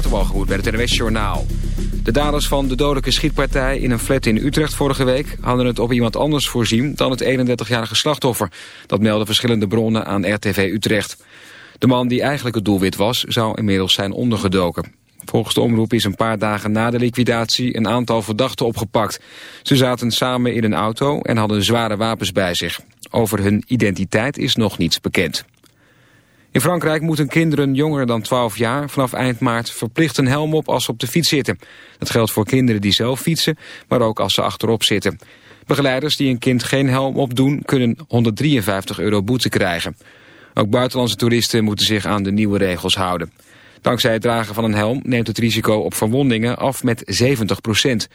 Waterwalgemoed met het NWS Journaal. De daders van de dodelijke schietpartij in een flat in Utrecht vorige week... hadden het op iemand anders voorzien dan het 31-jarige slachtoffer. Dat melden verschillende bronnen aan RTV Utrecht. De man die eigenlijk het doelwit was, zou inmiddels zijn ondergedoken. Volgens de omroep is een paar dagen na de liquidatie een aantal verdachten opgepakt. Ze zaten samen in een auto en hadden zware wapens bij zich. Over hun identiteit is nog niets bekend. In Frankrijk moeten kinderen jonger dan 12 jaar vanaf eind maart verplicht een helm op als ze op de fiets zitten. Dat geldt voor kinderen die zelf fietsen, maar ook als ze achterop zitten. Begeleiders die een kind geen helm opdoen kunnen 153 euro boete krijgen. Ook buitenlandse toeristen moeten zich aan de nieuwe regels houden. Dankzij het dragen van een helm neemt het risico op verwondingen af met 70 procent.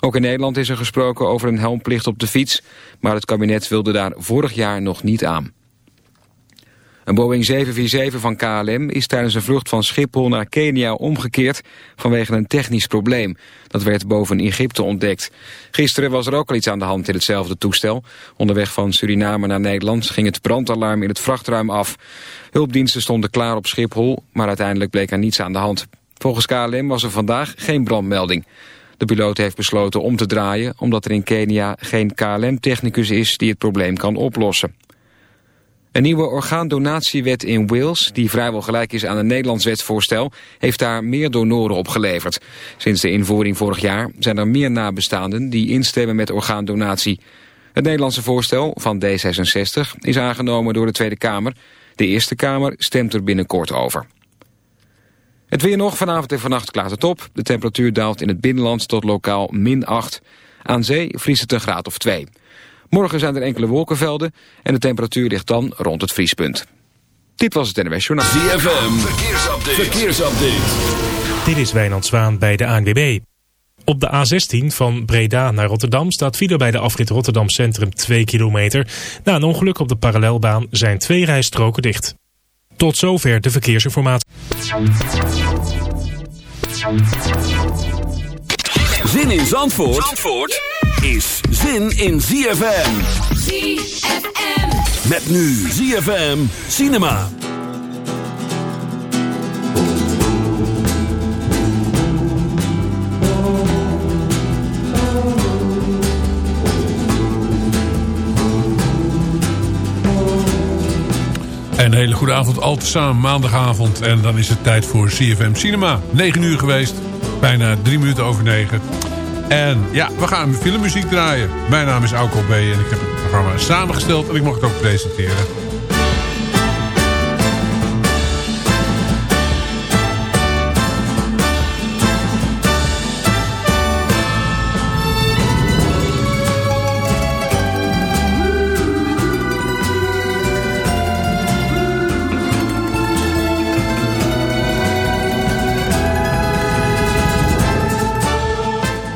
Ook in Nederland is er gesproken over een helmplicht op de fiets, maar het kabinet wilde daar vorig jaar nog niet aan. Een Boeing 747 van KLM is tijdens een vlucht van Schiphol naar Kenia omgekeerd vanwege een technisch probleem. Dat werd boven Egypte ontdekt. Gisteren was er ook al iets aan de hand in hetzelfde toestel. Onderweg van Suriname naar Nederland ging het brandalarm in het vrachtruim af. Hulpdiensten stonden klaar op Schiphol, maar uiteindelijk bleek er niets aan de hand. Volgens KLM was er vandaag geen brandmelding. De piloot heeft besloten om te draaien omdat er in Kenia geen KLM-technicus is die het probleem kan oplossen. Een nieuwe orgaandonatiewet in Wales, die vrijwel gelijk is aan een Nederlands wetsvoorstel, heeft daar meer donoren opgeleverd. Sinds de invoering vorig jaar zijn er meer nabestaanden die instemmen met orgaandonatie. Het Nederlandse voorstel van D66 is aangenomen door de Tweede Kamer. De Eerste Kamer stemt er binnenkort over. Het weer nog, vanavond en vannacht klaart het op. De temperatuur daalt in het binnenland tot lokaal min 8. Aan zee vriest het een graad of 2. Morgen zijn er enkele wolkenvelden en de temperatuur ligt dan rond het vriespunt. Dit was het NWS Journaal. ZFM, verkeersupdate. verkeersupdate. Dit is Wijnand Zwaan bij de ANWB. Op de A16 van Breda naar Rotterdam staat file bij de afrit Rotterdam Centrum 2 kilometer. Na een ongeluk op de parallelbaan zijn twee rijstroken dicht. Tot zover de verkeersinformatie. Zin in Zandvoort, Zandvoort? Is zin in ZFM. ZFM. Met nu ZFM Cinema. Een hele goede avond, al te samen maandagavond. En dan is het tijd voor CFM Cinema. 9 uur geweest, bijna 3 minuten over 9. En ja, we gaan filmmuziek draaien. Mijn naam is Auko B. en ik heb het programma samengesteld en ik mag het ook presenteren.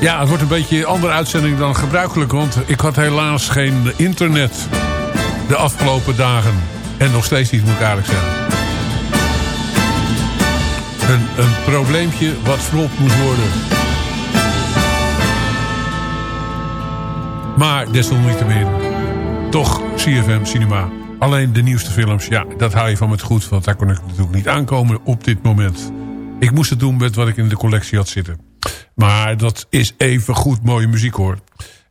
Ja, het wordt een beetje een andere uitzending dan gebruikelijk. Want ik had helaas geen internet de afgelopen dagen. En nog steeds niet, moet ik aardig zeggen. Een, een probleempje wat verlopt moet worden. Maar desalniettemin, toch CFM Cinema. Alleen de nieuwste films, ja, dat hou je van met goed. Want daar kon ik natuurlijk niet aankomen op dit moment. Ik moest het doen met wat ik in de collectie had zitten. Maar dat is even goed mooie muziek hoor.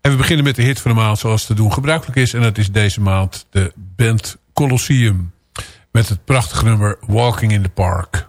En we beginnen met de hit van de maand zoals te doen gebruikelijk is. En dat is deze maand de band Colosseum. Met het prachtige nummer Walking in the Park.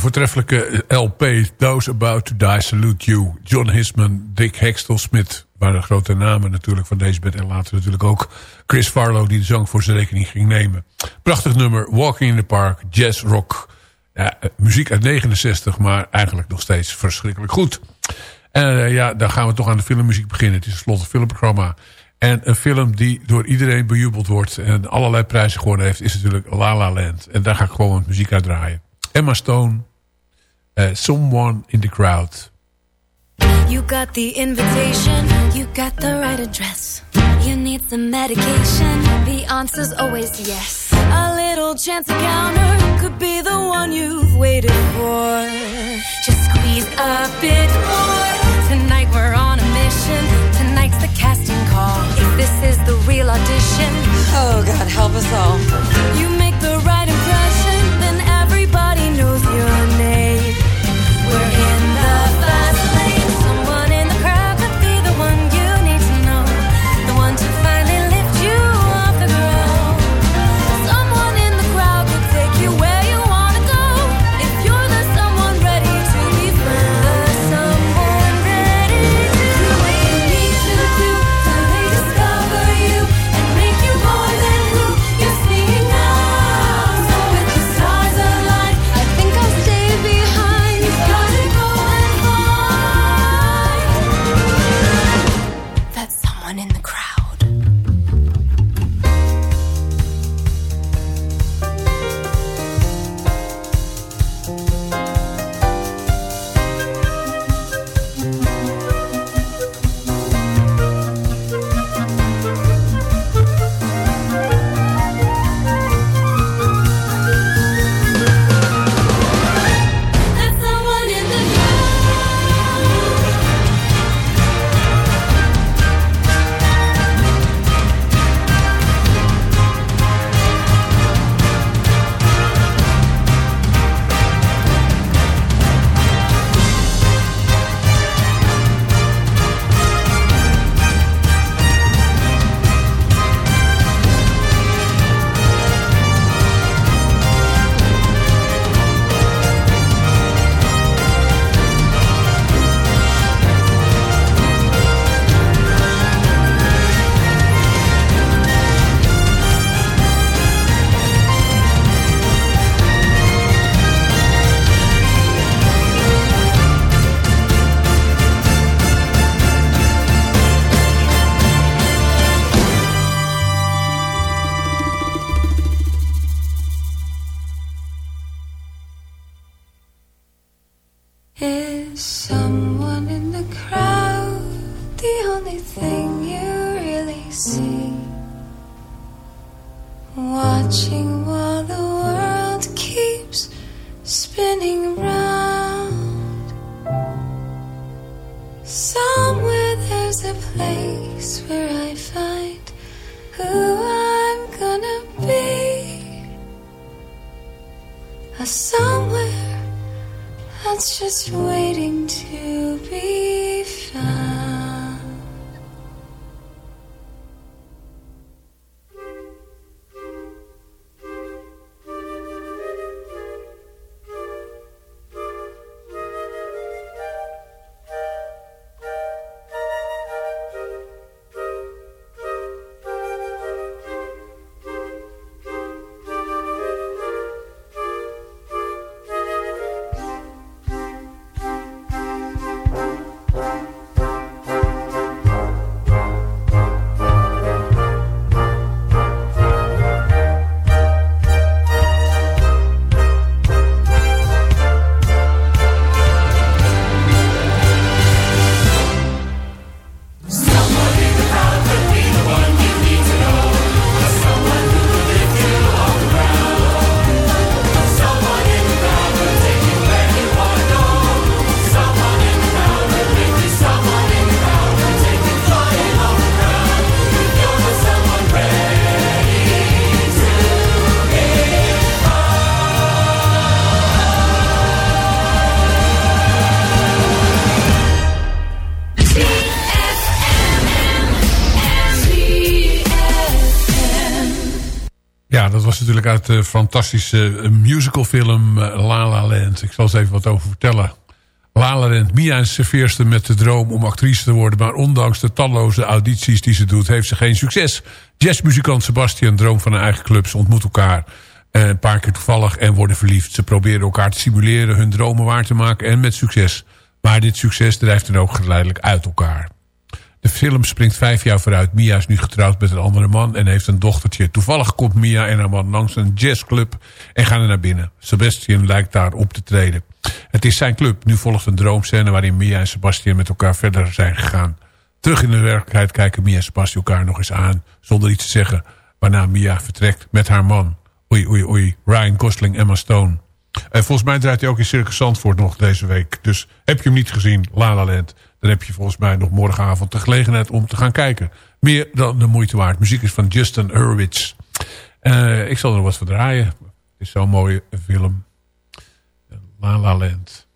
De voortreffelijke LP Those About to Die Salute You. John Hisman, Dick Hextel Smith waren grote namen natuurlijk van deze band. En later natuurlijk ook Chris Farlow die de zang voor zijn rekening ging nemen. Prachtig nummer, Walking in the Park, jazz rock. Eh, muziek uit 69, maar eigenlijk nog steeds verschrikkelijk goed. En uh, ja, dan gaan we toch aan de filmmuziek beginnen. Het is tenslotte een filmprogramma. En een film die door iedereen bejubeld wordt en allerlei prijzen gewonnen heeft... is natuurlijk La La Land. En daar ga ik gewoon muziek uit draaien. Emma Stone, uh, Someone in the Crowd. You got the invitation, you got the right address. You need some medication, the answer's always yes. A little chance encounter could be the one you've waited for. Just squeeze a bit more. Tonight we're on a mission, tonight's the casting call. If this is the real audition, oh God, help us all. You make somewhere that's just waiting to be uit de fantastische eh, musicalfilm eh, La La Land. Ik zal eens even wat over vertellen. La La Land, Mia is serveerste met de droom om actrice te worden... maar ondanks de talloze audities die ze doet, heeft ze geen succes. Jazzmuzikant Sebastian, droom van een eigen club, ze ontmoet elkaar... eh, een paar keer toevallig en worden verliefd. Ze proberen elkaar te simuleren, hun dromen waar te maken en met succes. Maar dit succes drijft dan ook geleidelijk uit elkaar. Film springt vijf jaar vooruit. Mia is nu getrouwd met een andere man en heeft een dochtertje. Toevallig komt Mia en haar man langs een jazzclub en gaan er naar binnen. Sebastian lijkt daar op te treden. Het is zijn club. Nu volgt een droomscène waarin Mia en Sebastian met elkaar verder zijn gegaan. Terug in de werkelijkheid kijken Mia en Sebastian elkaar nog eens aan zonder iets te zeggen. Waarna Mia vertrekt met haar man. Oei, oei, oei. Ryan Gosling, Emma Stone. En volgens mij draait hij ook in Circus Zandvoort nog deze week. Dus heb je hem niet gezien, La La Land... dan heb je volgens mij nog morgenavond de gelegenheid om te gaan kijken. Meer dan de moeite waard. Muziek is van Justin Hurwitz. Eh, ik zal er wat voor draaien. Het is zo'n mooie film. La La Land.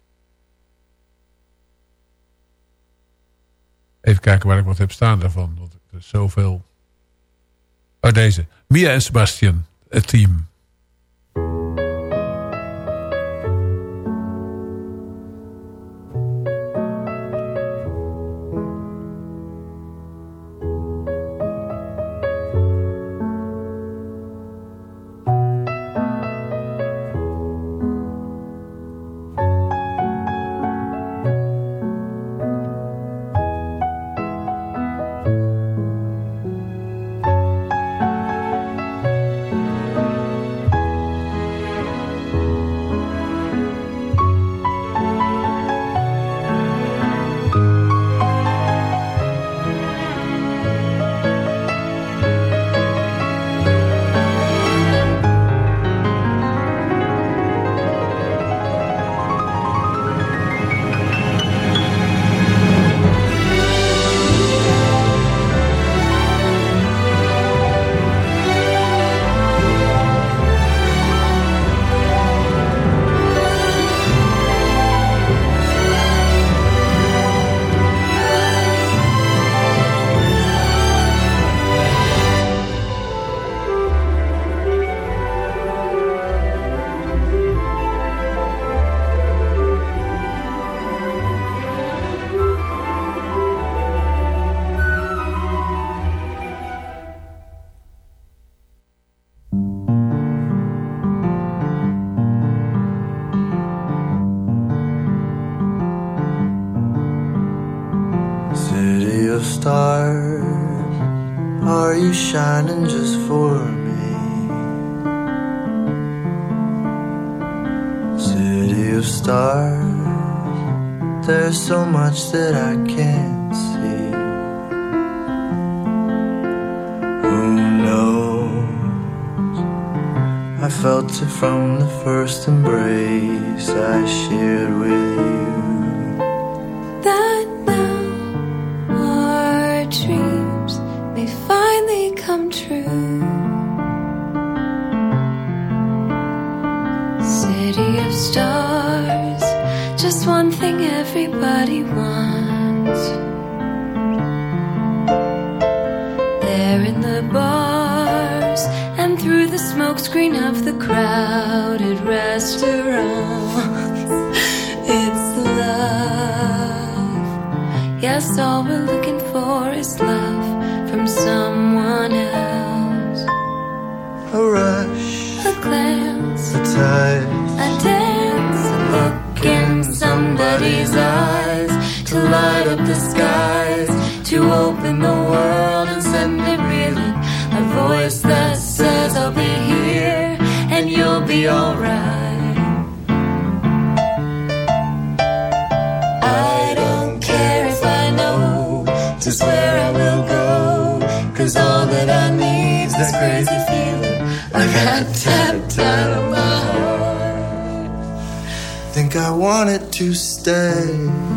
Even kijken waar ik wat heb staan daarvan. Want er zoveel... Oh, deze. Mia en Sebastian. Het team. First embrace I shared with up the skies, to open the world and send it reeling. A voice that says, I'll be here and you'll be alright. I don't care if I know just where I will go. Cause all that I need is this crazy feeling I got tapped out of my heart. think I want it to stay.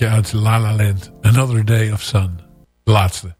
nummertje uit La La Land. Another Day of Sun. De laatste.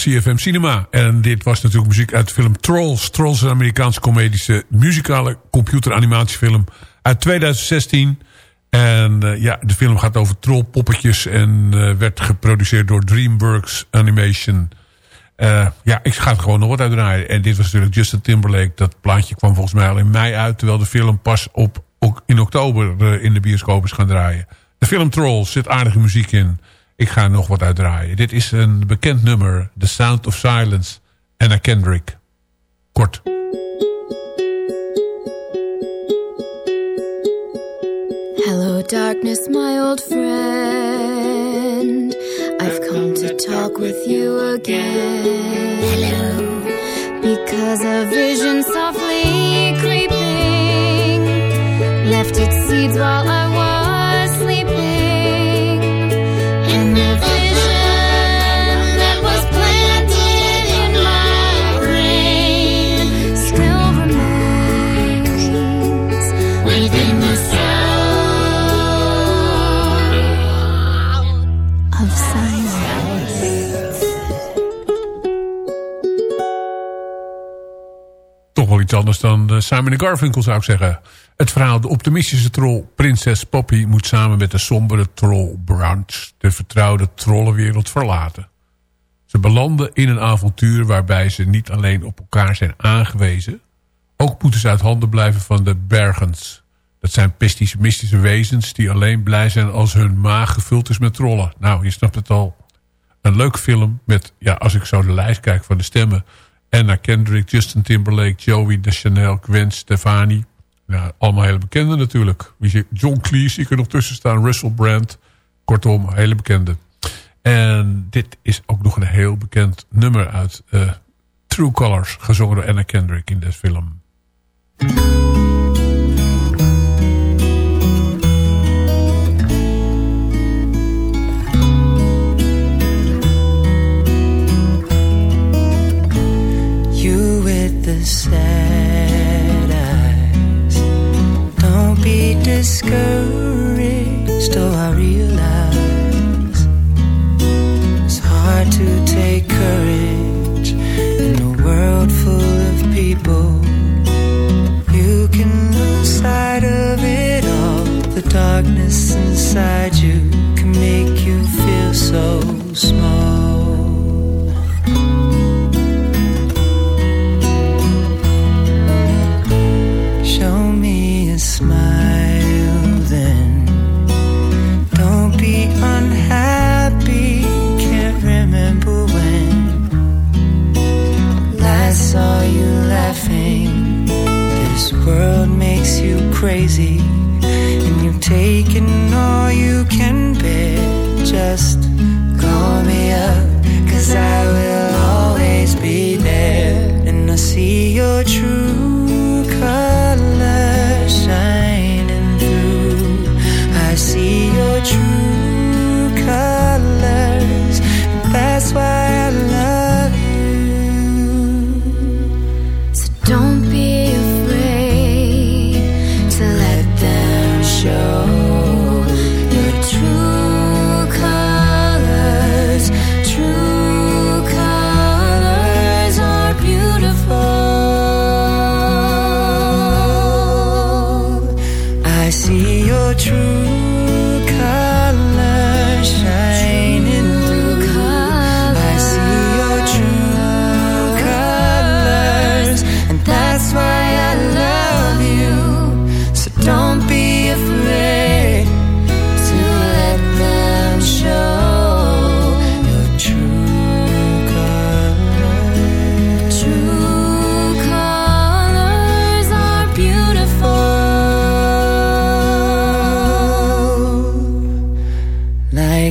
CFM Cinema. En dit was natuurlijk muziek uit de film Trolls. Trolls is een Amerikaanse comedische muzikale computeranimatiefilm uit 2016. En eh, ja, de film gaat over trollpoppetjes en eh, werd geproduceerd door DreamWorks Animation. Eh, ja, ik ga het gewoon nog wat uitdraaien. En dit was natuurlijk Justin Timberlake. Dat plaatje kwam volgens mij al in mei uit. Terwijl de film pas op, ook in oktober in de bioscoop is gaan draaien. De film Trolls zit aardige muziek in. Ik ga nog wat uitdraaien. Dit is een bekend nummer. The Sound of Silence. Anna Kendrick. Kort. Hello, darkness, my old friend. I've come to talk with you again. Hello. Because a vision softly creeping left its seeds while I anders dan eh, Simon Garfunkel zou ik zeggen. Het verhaal De optimistische troll Prinses Poppy... moet samen met de sombere troll Brunch... de vertrouwde trollenwereld verlaten. Ze belanden in een avontuur waarbij ze niet alleen op elkaar zijn aangewezen... ook moeten ze uit handen blijven van de Bergens. Dat zijn pessimistische wezens die alleen blij zijn... als hun maag gevuld is met trollen. Nou, je snapt het al. Een leuk film met, ja, als ik zo de lijst kijk van de stemmen... Anna Kendrick, Justin Timberlake, Joey De Chanel, Gwen Stefani. Ja, allemaal hele bekende natuurlijk. John Cleese, Die er nog tussen staan. Russell Brand. Kortom, hele bekende. En dit is ook nog een heel bekend nummer uit eh, True Colors. Gezongen door Anna Kendrick in deze film. sad eyes. Don't be discouraged, though I realize it's hard to take courage.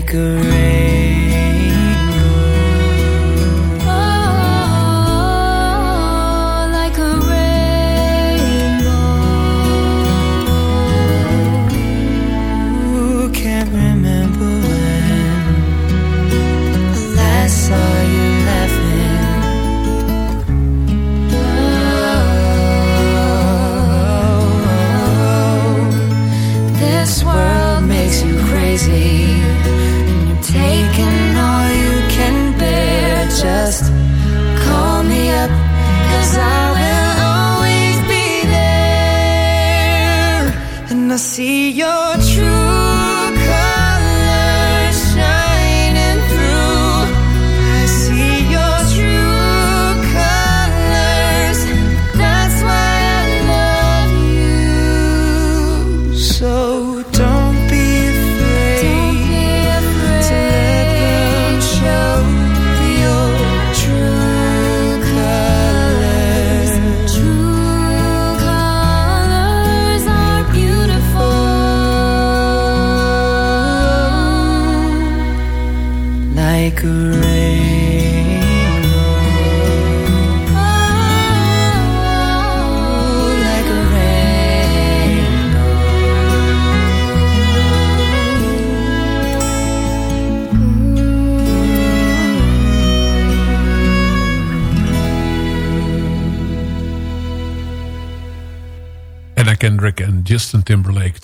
cigarette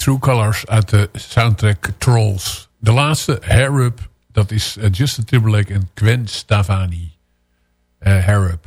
True Colors uit de soundtrack Trolls. De laatste, Hair Up, dat is eh, Justin Timberlake en Gwen Stavani. Uh, eh, Hair Up.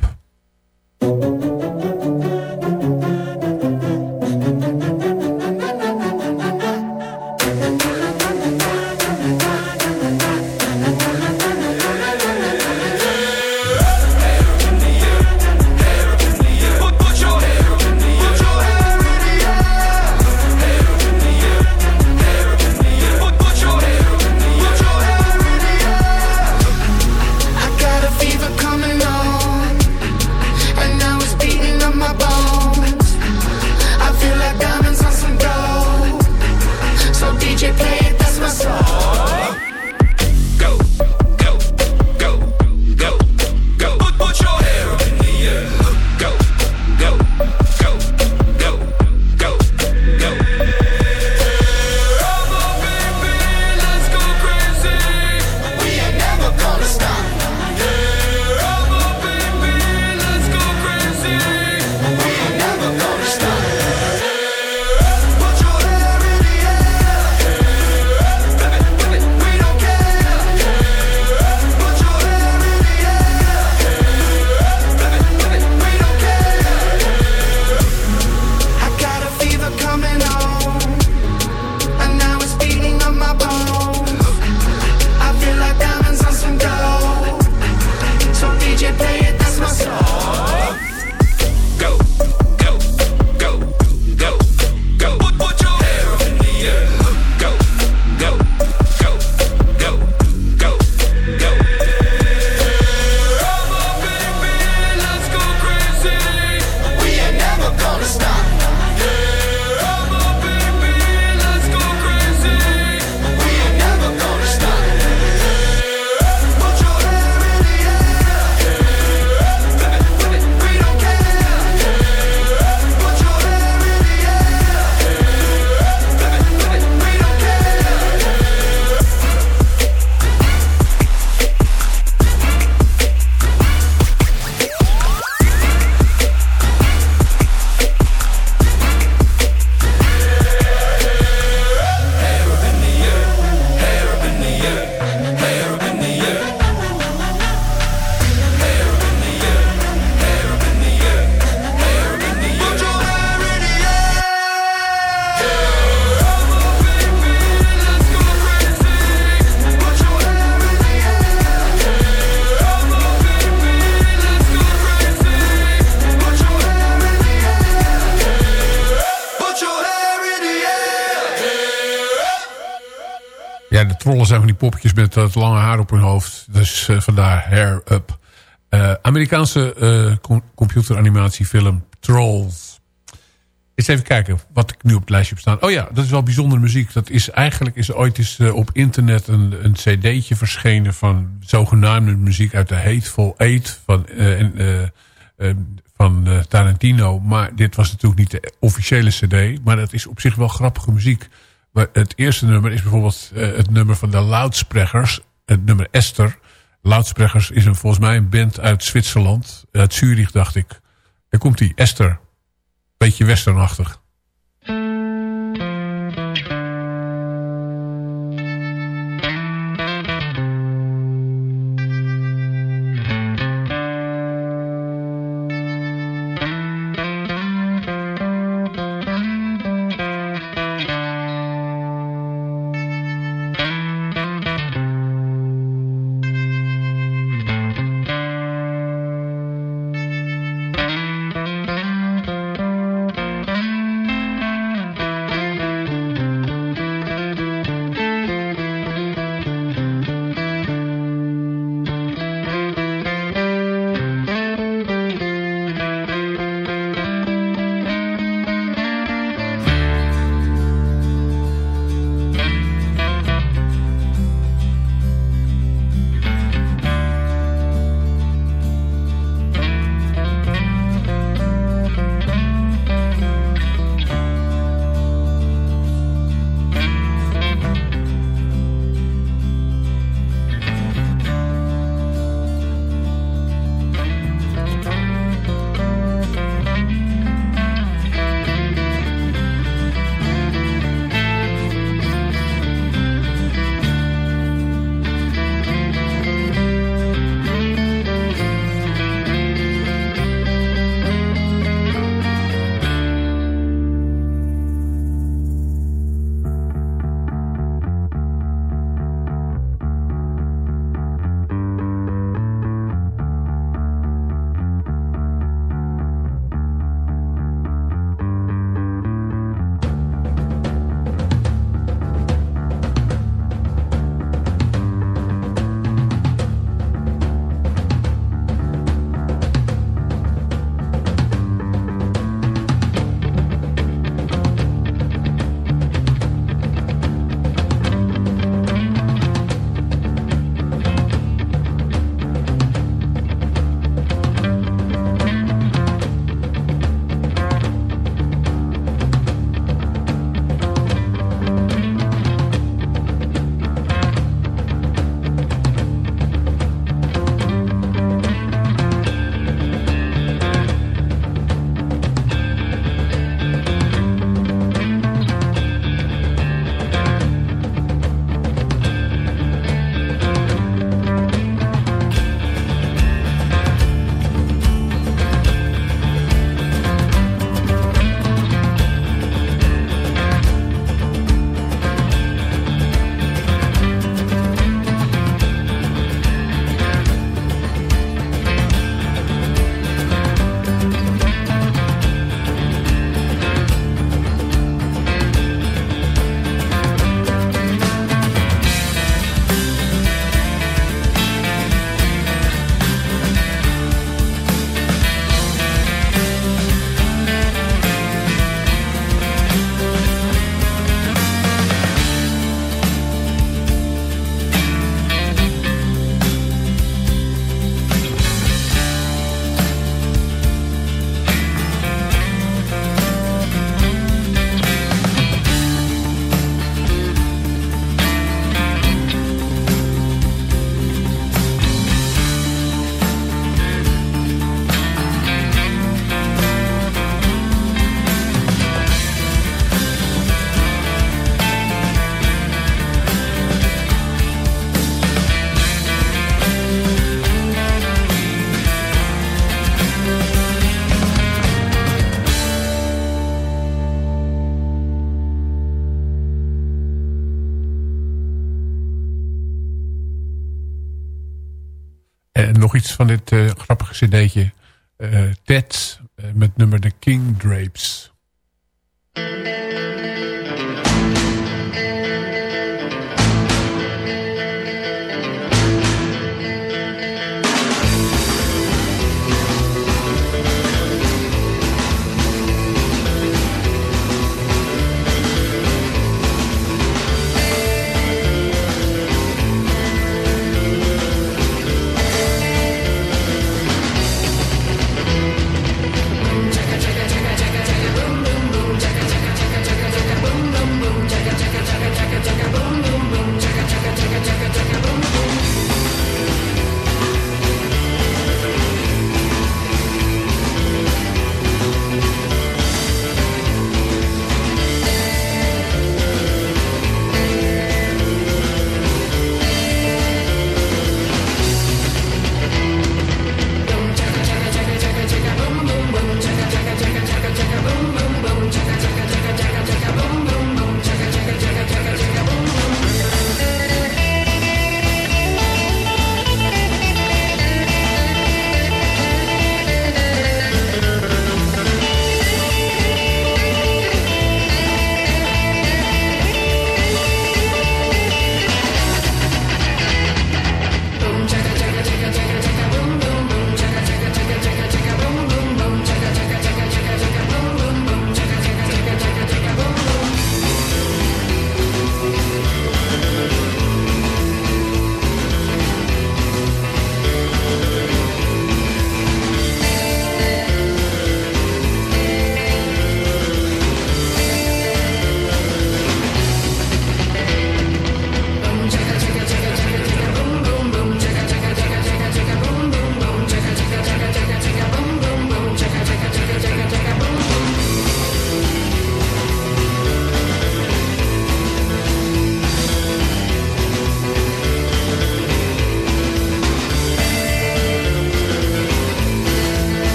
Poppetjes met dat lange haar op hun hoofd. Dus vandaar Hair Up. Eh, Amerikaanse eh, com- computeranimatiefilm Trolls. Eens even kijken wat ik nu op het lijstje heb staan. Oh ja, dat is wel bijzondere muziek. Dat is eigenlijk is ooit eens op internet een, een cd'tje verschenen van zogenaamde muziek uit de Hateful Eight van, van Tarantino. Maar dit was natuurlijk niet de officiële cd. Maar dat is op zich wel grappige muziek. Het eerste nummer is bijvoorbeeld eh, het nummer van de Loudsprekkers. Het nummer Esther. Loudsprekkers is een, volgens mij een band uit Zwitserland. Uit Zurich dacht ik. Daar komt die Esther. Beetje westernachtig. Nog iets van dit eh, grappige cd'tje. eh Ted eh, met nummer The King Drapes.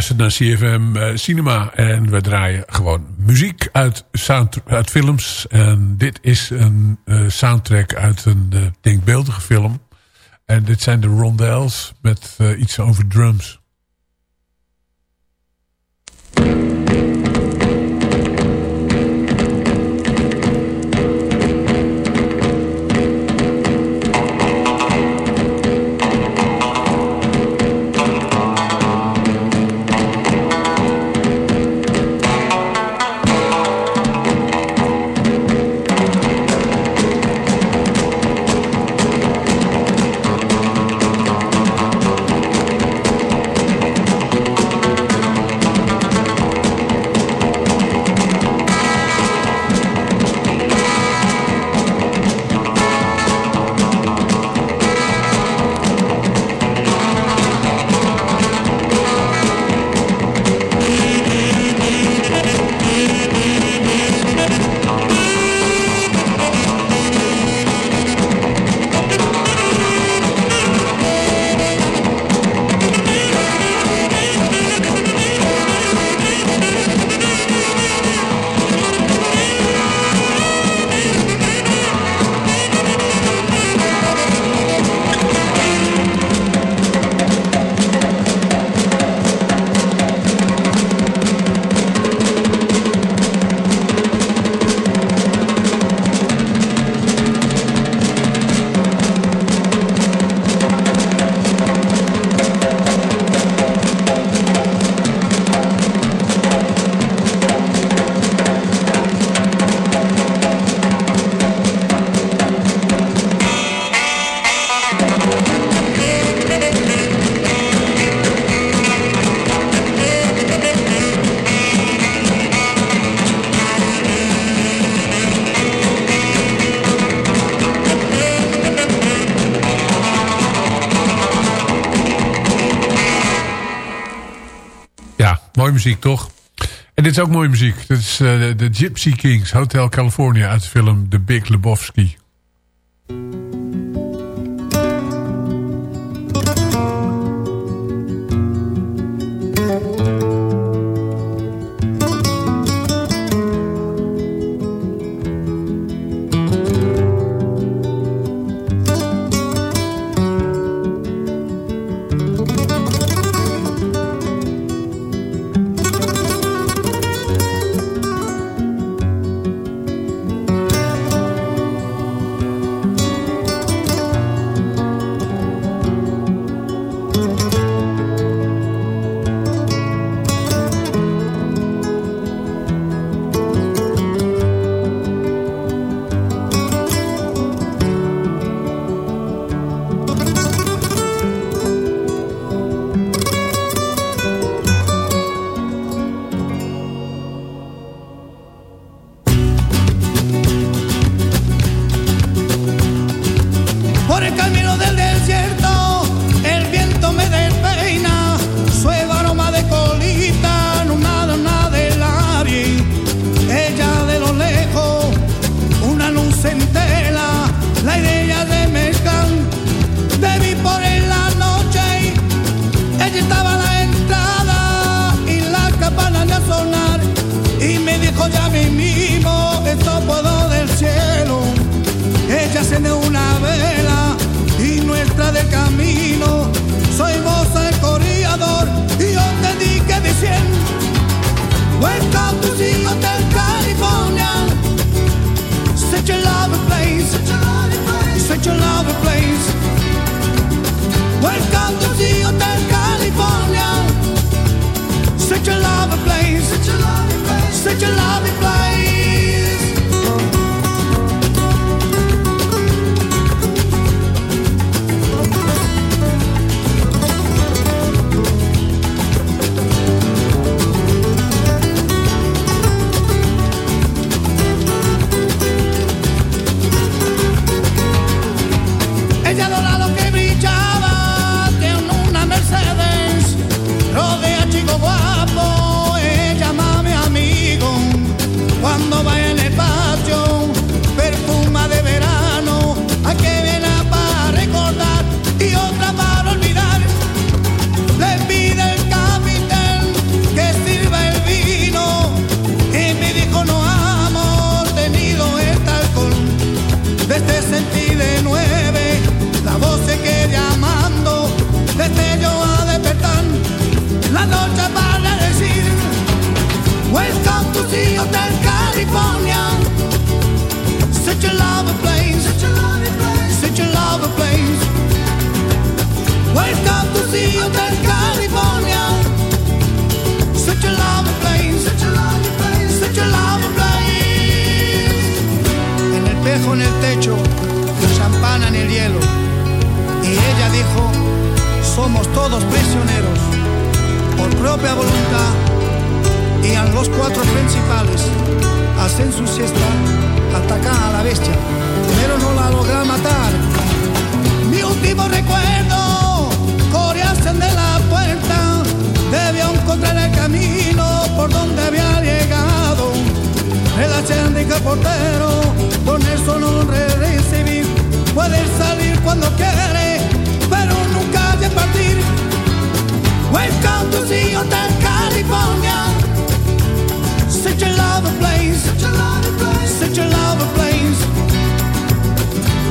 Luistert naar CFM eh, Cinema. En we draaien gewoon muziek uit, uit films. En dit is een eh, soundtrack uit een eh, denkbeeldige film. En dit zijn de Rondells met iets over drums. Muziek toch? En dit is ook mooie muziek. Dit is eh, de, Gypsy Kings, Hotel California uit de film The Big Lebowski.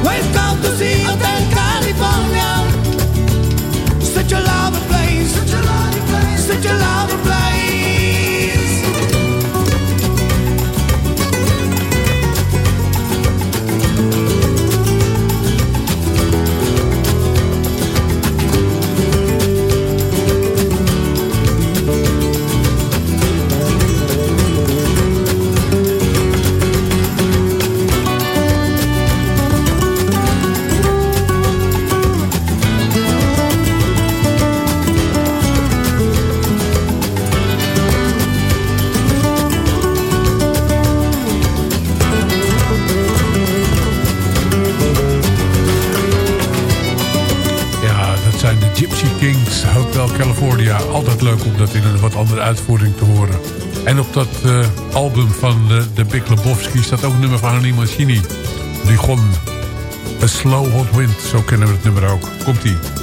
Wake up van de, de Big Lebowski staat ook nummer van Harnie Mancini. Die gewoon A Slow Hot Wind, zo kennen we het nummer ook. Komt-ie.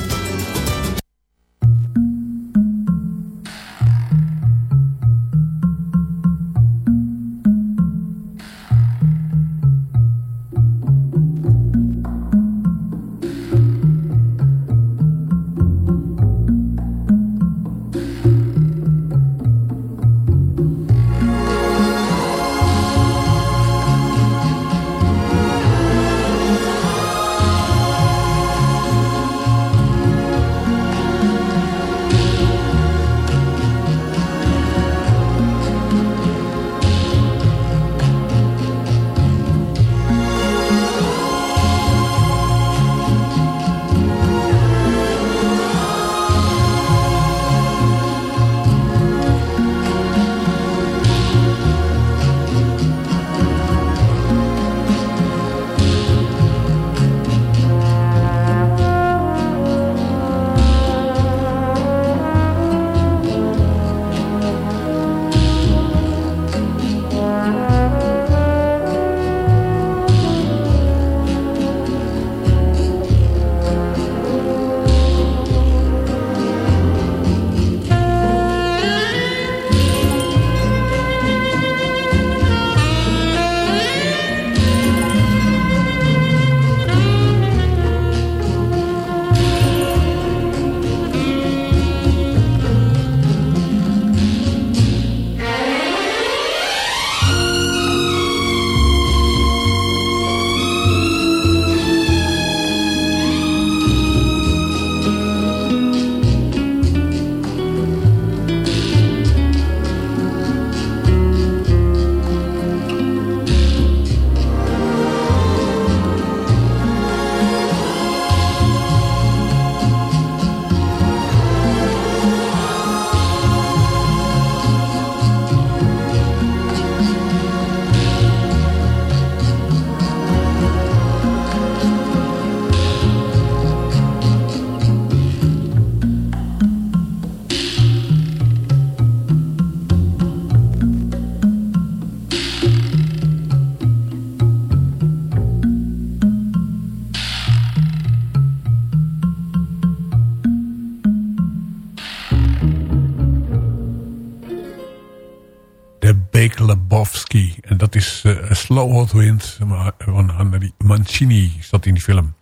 Wind van Mancini zat in die film.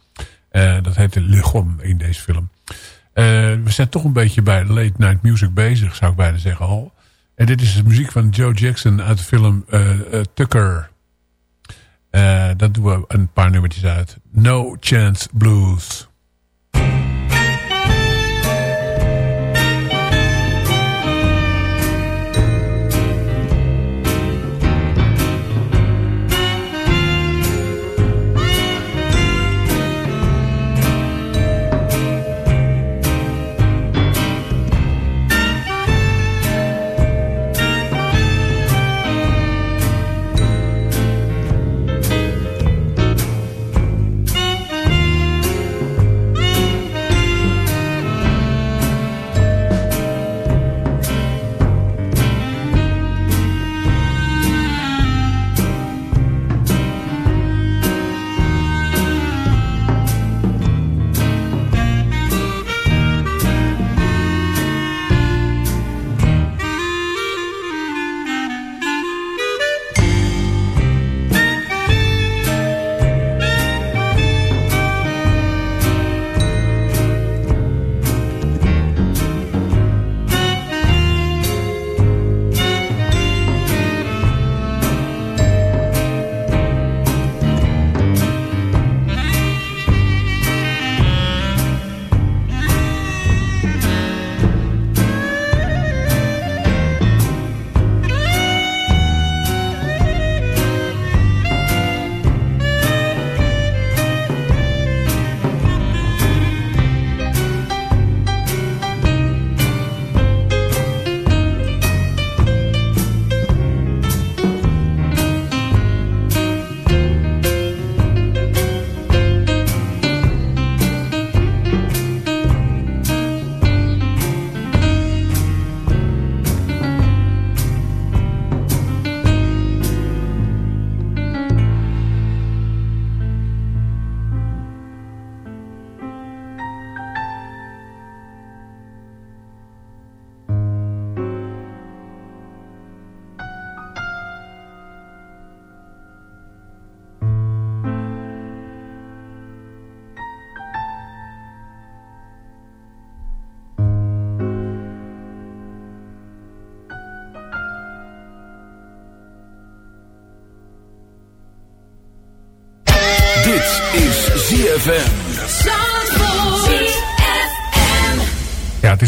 Eh, dat heette Le Gom in deze film. Eh, we zijn toch een beetje bij late night music bezig, zou ik bijna zeggen al. En dit is de muziek van Joe Jackson uit de film eh, Tucker. dat doen we een paar nummertjes uit. No Chance Blues.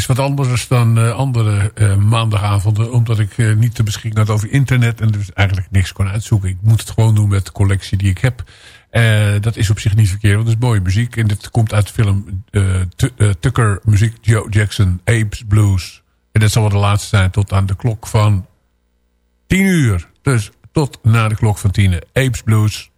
Wat anders dan eh, andere eh, maandagavonden. Omdat ik eh, niet te beschikken had over internet. En dus eigenlijk niks kon uitzoeken. Ik moet het gewoon doen met de collectie die ik heb. Dat is op zich niet verkeerd. Want het is mooie muziek. En dit komt uit de film Tu- Tucker. Muziek Joe Jackson. Apes Blues. En dat zal wel de laatste zijn tot aan de klok van 10 uur. Dus tot na de klok van 10 uur. Apes Blues.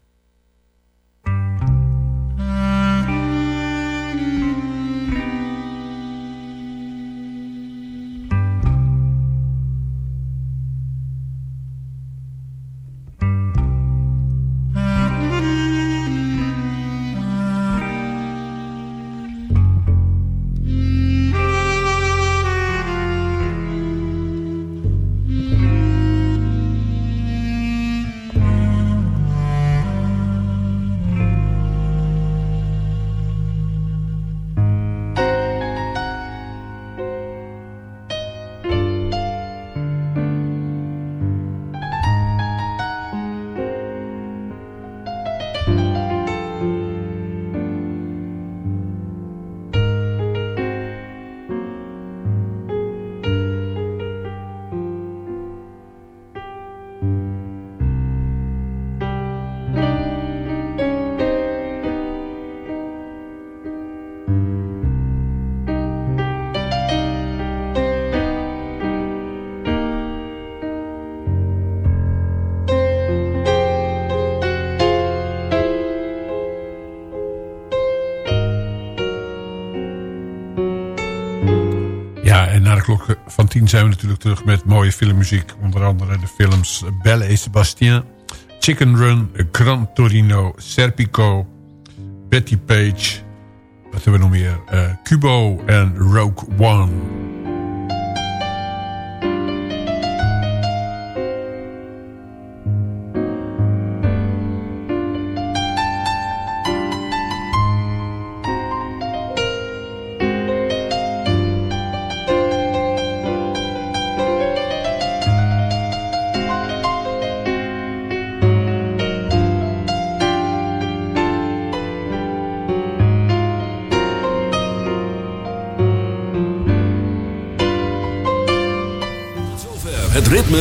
Van tien zijn we natuurlijk terug met mooie filmmuziek. Onder andere de films Belle et Sébastien, Chicken Run, Gran Torino, Serpico, Betty Page. Wat hebben we nog meer? Eh, Kubo en Rogue One.